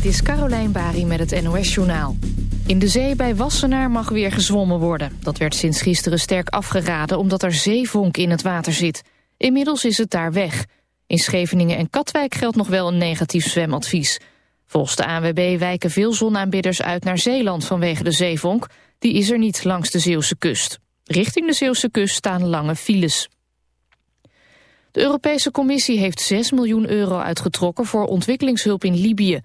Dit is Carolijn Bari met het NOS Journaal. In de zee bij Wassenaar mag weer gezwommen worden. Dat werd sinds gisteren sterk afgeraden omdat er zeevonk in het water zit. Inmiddels is het daar weg. In Scheveningen en Katwijk geldt nog wel een negatief zwemadvies. Volgens de ANWB wijken veel zonaanbidders uit naar Zeeland vanwege de zeevonk. Die is er niet langs de Zeeuwse kust. Richting de Zeeuwse kust staan lange files. De Europese Commissie heeft 6 miljoen euro uitgetrokken voor ontwikkelingshulp in Libië.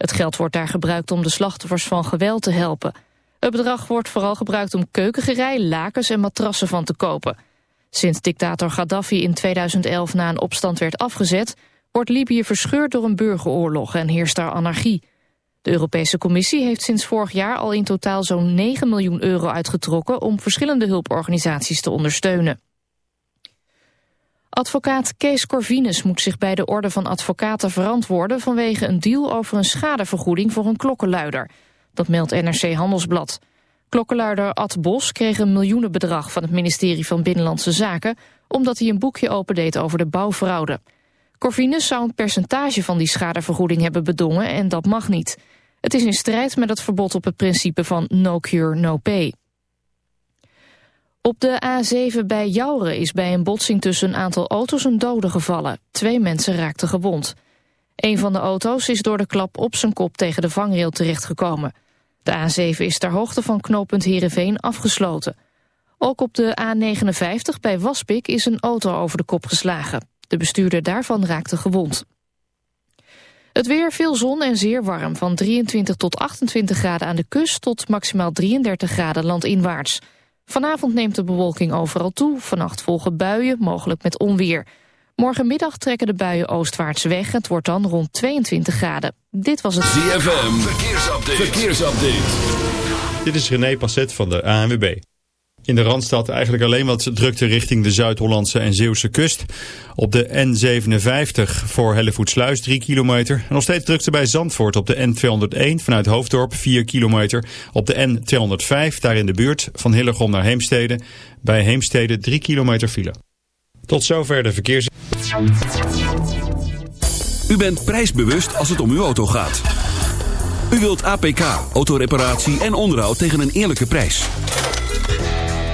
Het geld wordt daar gebruikt om de slachtoffers van geweld te helpen. Het bedrag wordt vooral gebruikt om keukengerei, lakens en matrassen van te kopen. Sinds dictator Gaddafi in 2011 na een opstand werd afgezet... wordt Libië verscheurd door een burgeroorlog en heerst daar anarchie. De Europese Commissie heeft sinds vorig jaar al in totaal zo'n 9 miljoen euro uitgetrokken... om verschillende hulporganisaties te ondersteunen. Advocaat Kees Corvinus moet zich bij de Orde van Advocaten verantwoorden... vanwege een deal over een schadevergoeding voor een klokkenluider. Dat meldt NRC Handelsblad. Klokkenluider Ad Bos kreeg een miljoenenbedrag van het ministerie van Binnenlandse Zaken... omdat hij een boekje opendeed over de bouwfraude. Corvinus zou een percentage van die schadevergoeding hebben bedongen en dat mag niet. Het is in strijd met het verbod op het principe van no cure, no pay. Op de A7 bij Jouren is bij een botsing tussen een aantal auto's een dode gevallen. Twee mensen raakten gewond. Een van de auto's is door de klap op zijn kop tegen de vangrail terechtgekomen. De A7 is ter hoogte van knooppunt Heerenveen afgesloten. Ook op de A59 bij Waspik is een auto over de kop geslagen. De bestuurder daarvan raakte gewond. Het weer, veel zon en zeer warm. Van 23 tot 28 graden aan de kust tot maximaal 33 graden landinwaarts. Vanavond neemt de bewolking overal toe. Vannacht volgen buien, mogelijk met onweer. Morgenmiddag trekken de buien oostwaarts weg. Het wordt dan rond 22 graden. Dit was het... ZFM, verkeersupdate. verkeersupdate. Dit is René Passet van de ANWB. In de Randstad eigenlijk alleen wat drukte richting de Zuid-Hollandse en Zeeuwse kust. Op de N57 voor Hellevoetsluis 3 kilometer. En nog steeds drukte bij Zandvoort op de N201 vanuit Hoofddorp 4 kilometer. Op de N205 daar in de buurt van Hillegom naar Heemstede. Bij Heemstede 3 kilometer file. Tot zover de verkeers... U bent prijsbewust als het om uw auto gaat. U wilt APK, autoreparatie en onderhoud tegen een eerlijke prijs.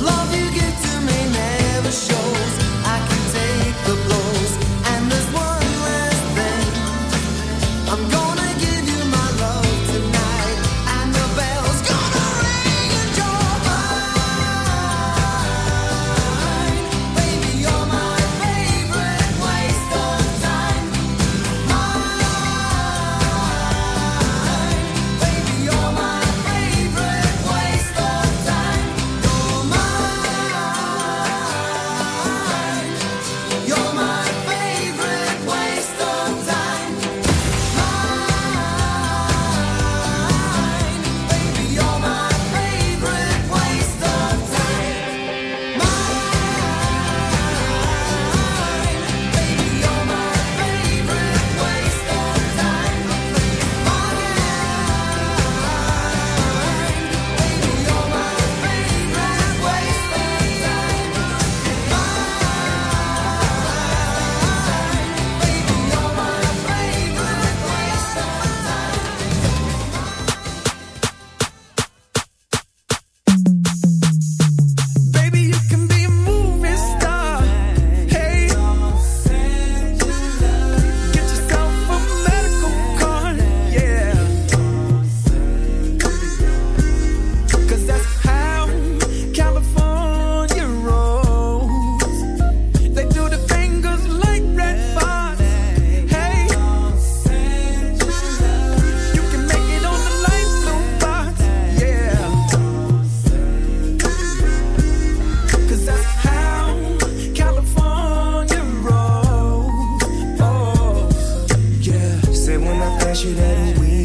love you. Cash it at.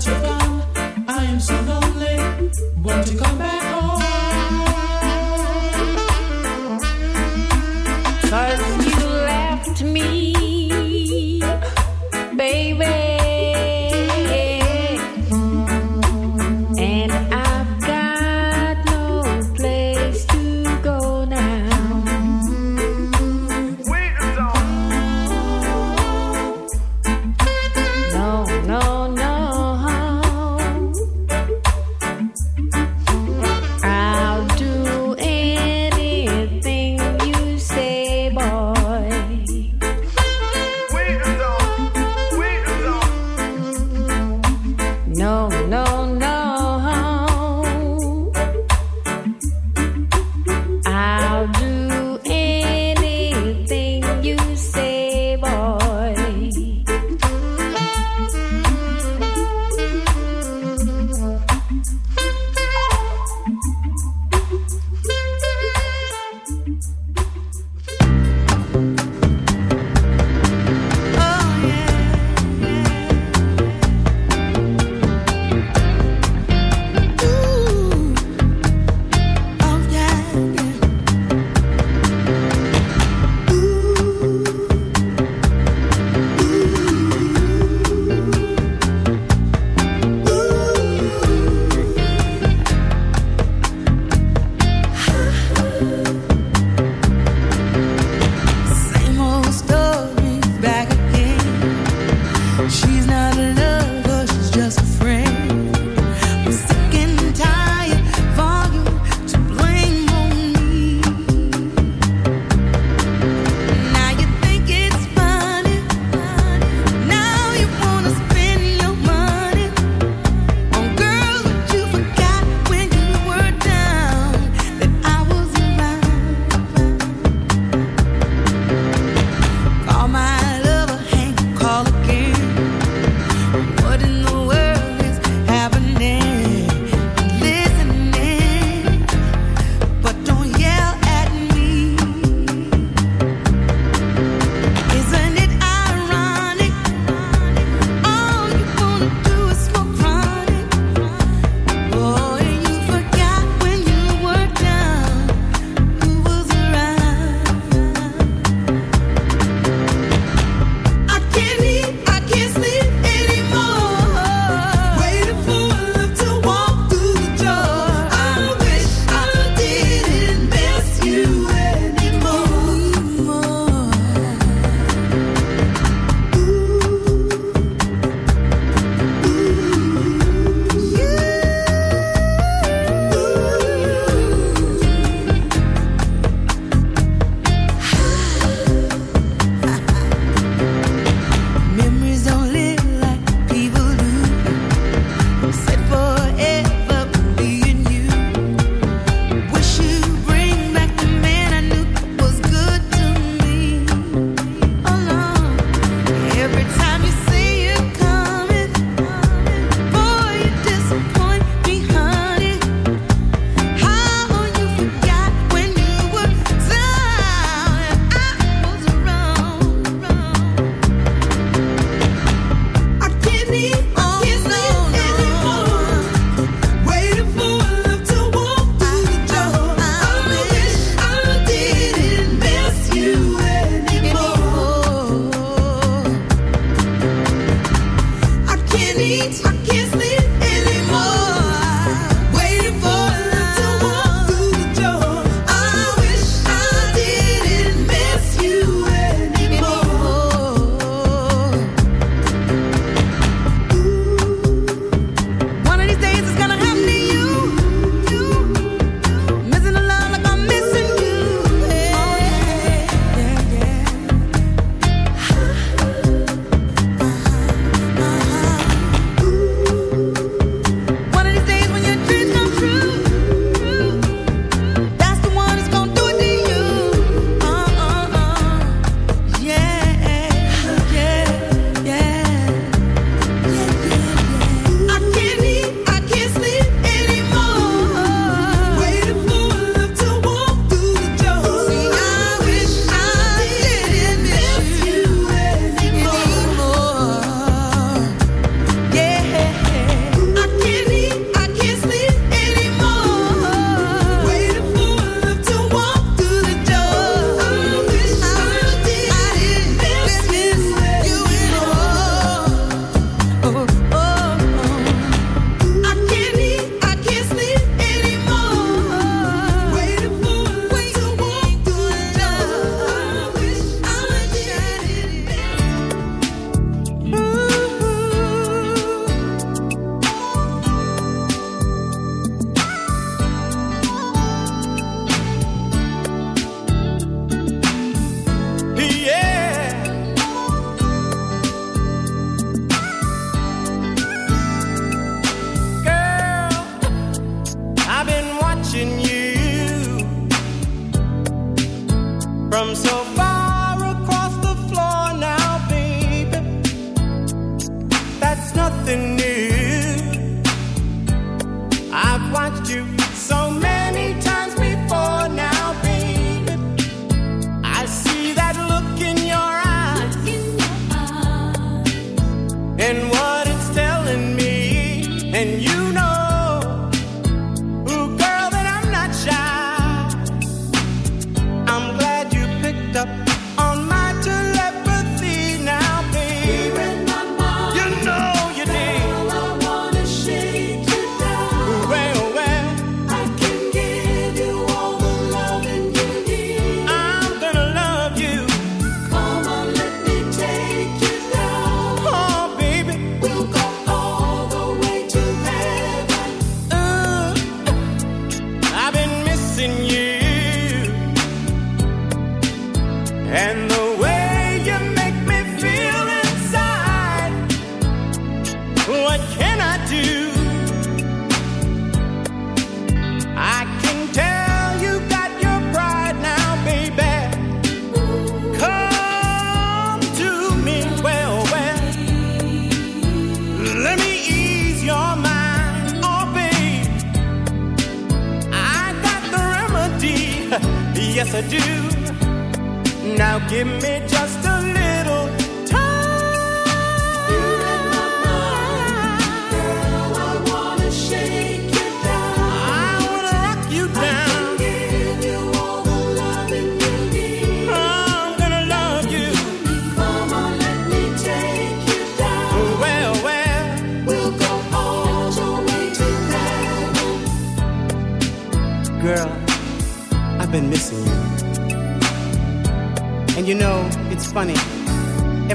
to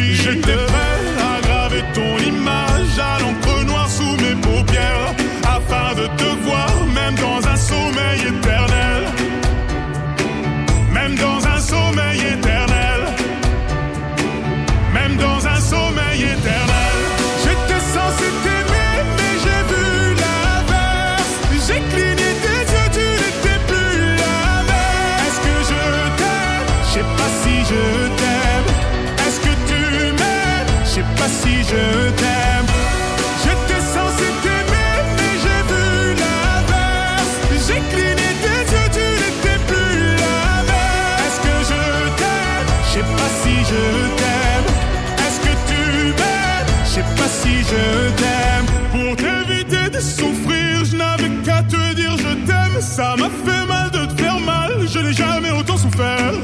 Suffit. J'étais prêt à graver ton image à l'encre noire sous mes paupières, afin de te voir même dans un je t'aime. J'étais censé t'aimer, mais j'ai vu l'inverse. J'ai cligné tes yeux, tu n'étais plus la même. Est-ce que je t'aime? Je sais pas si je t'aime. Est-ce que tu m'aimes? Je sais pas si je t'aime. Pour t'éviter de souffrir, je n'avais qu'à te dire je t'aime. Ça m'a fait mal de te faire mal. Je n'ai jamais autant souffert.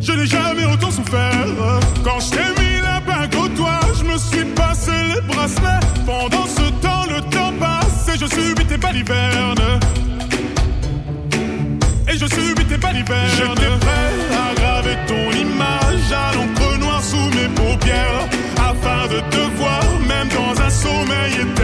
Je n'ai jamais autant souffert. Quand je t'ai J'étais prêt à graver ton image à l'encre noire sous mes paupières. Afin de te voir, même dans un sommeil éternel.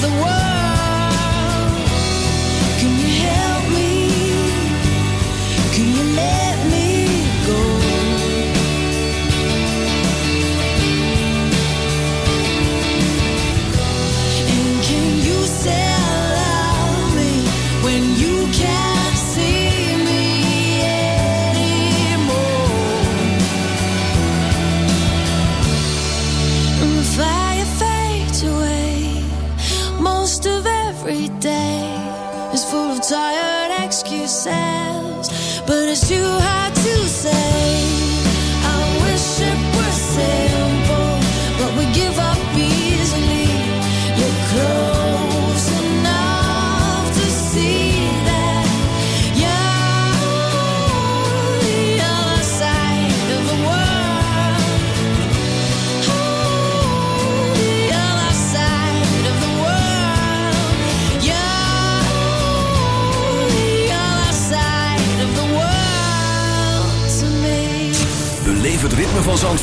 the world. To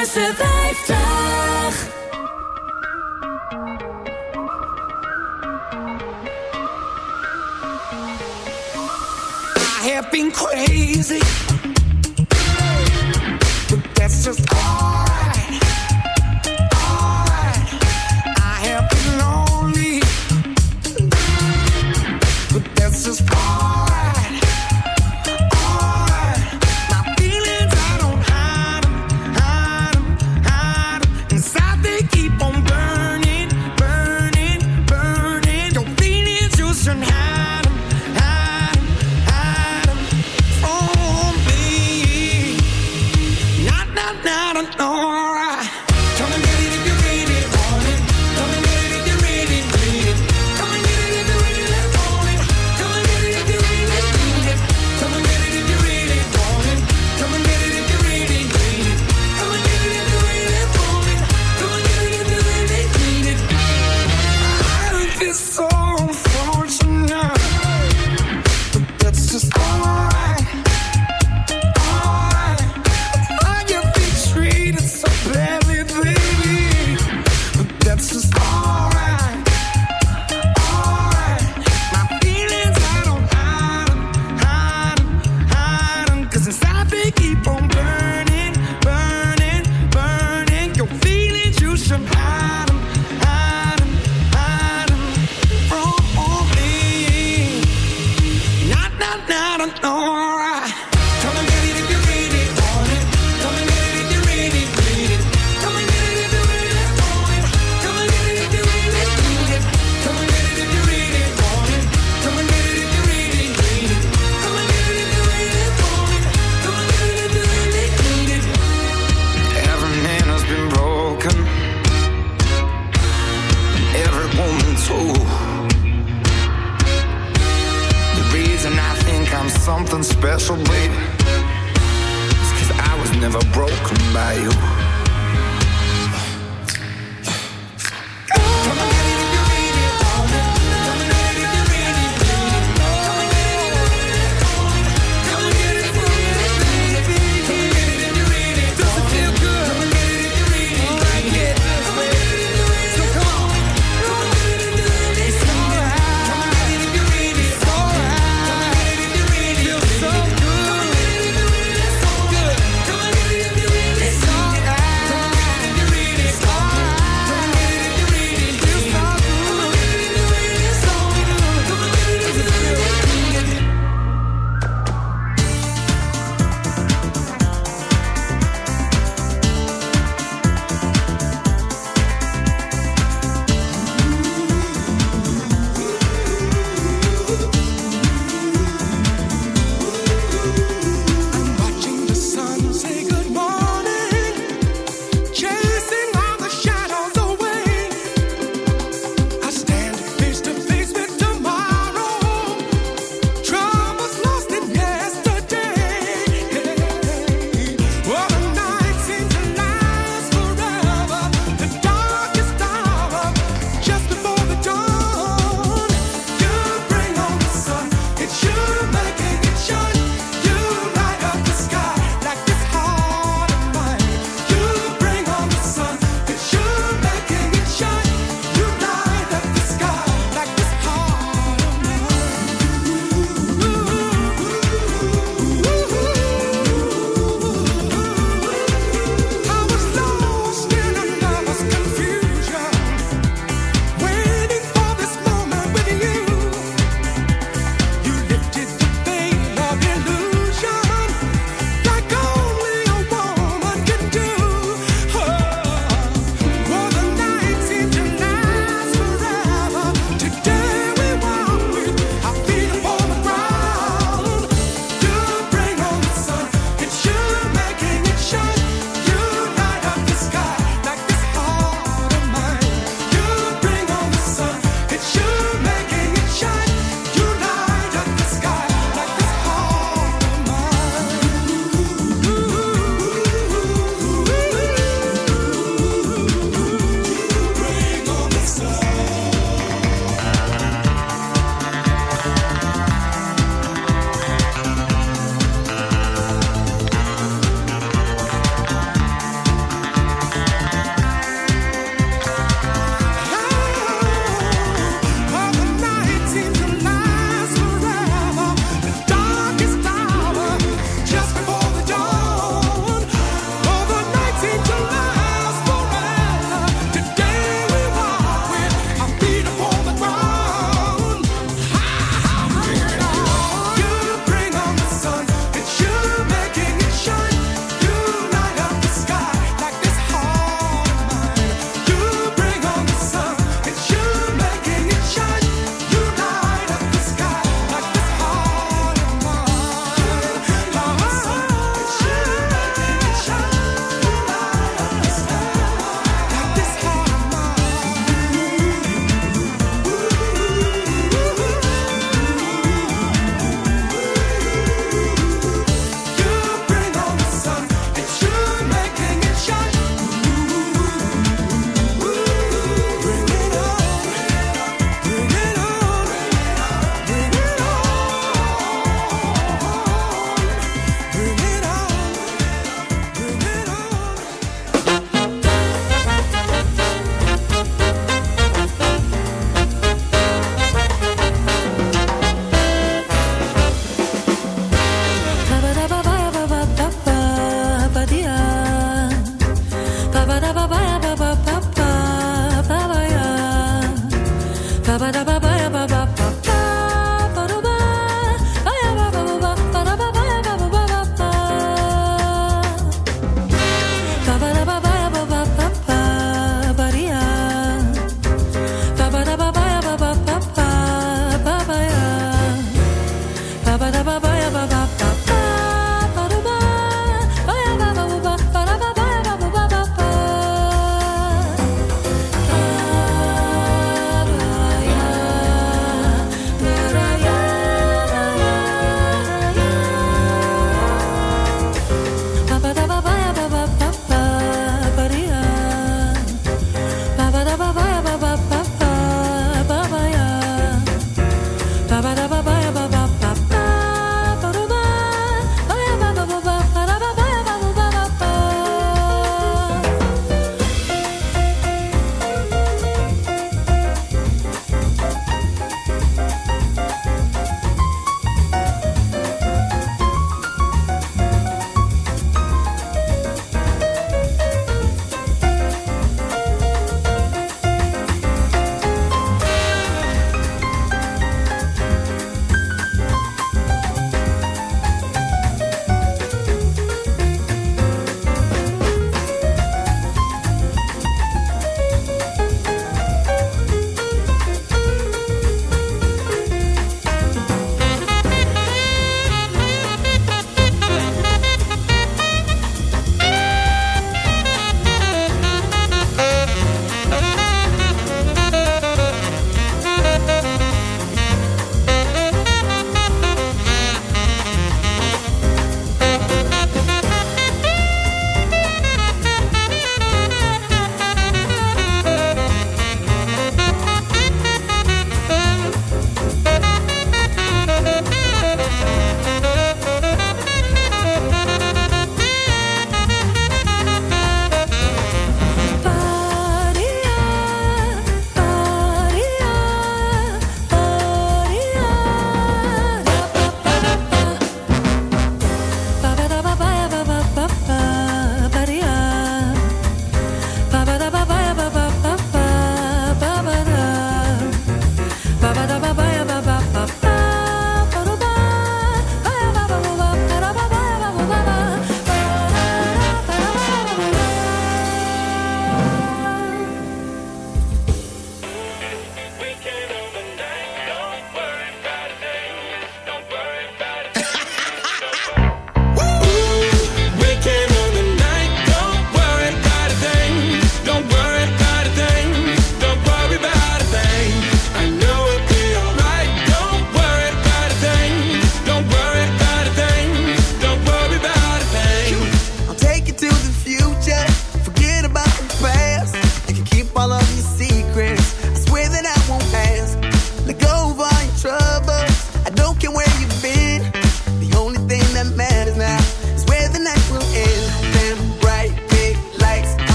De 50. I have been crazy, but that's just alright.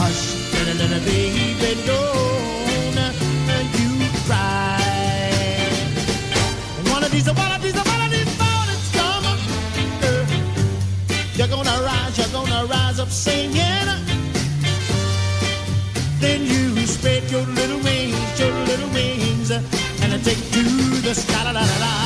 hush, little, little baby, don't you cry. One of these, one of these, one of these mornings come, you're gonna rise, you're gonna rise up singing. Then you spread your little wings, your little wings, and take to the sky, la la la. la.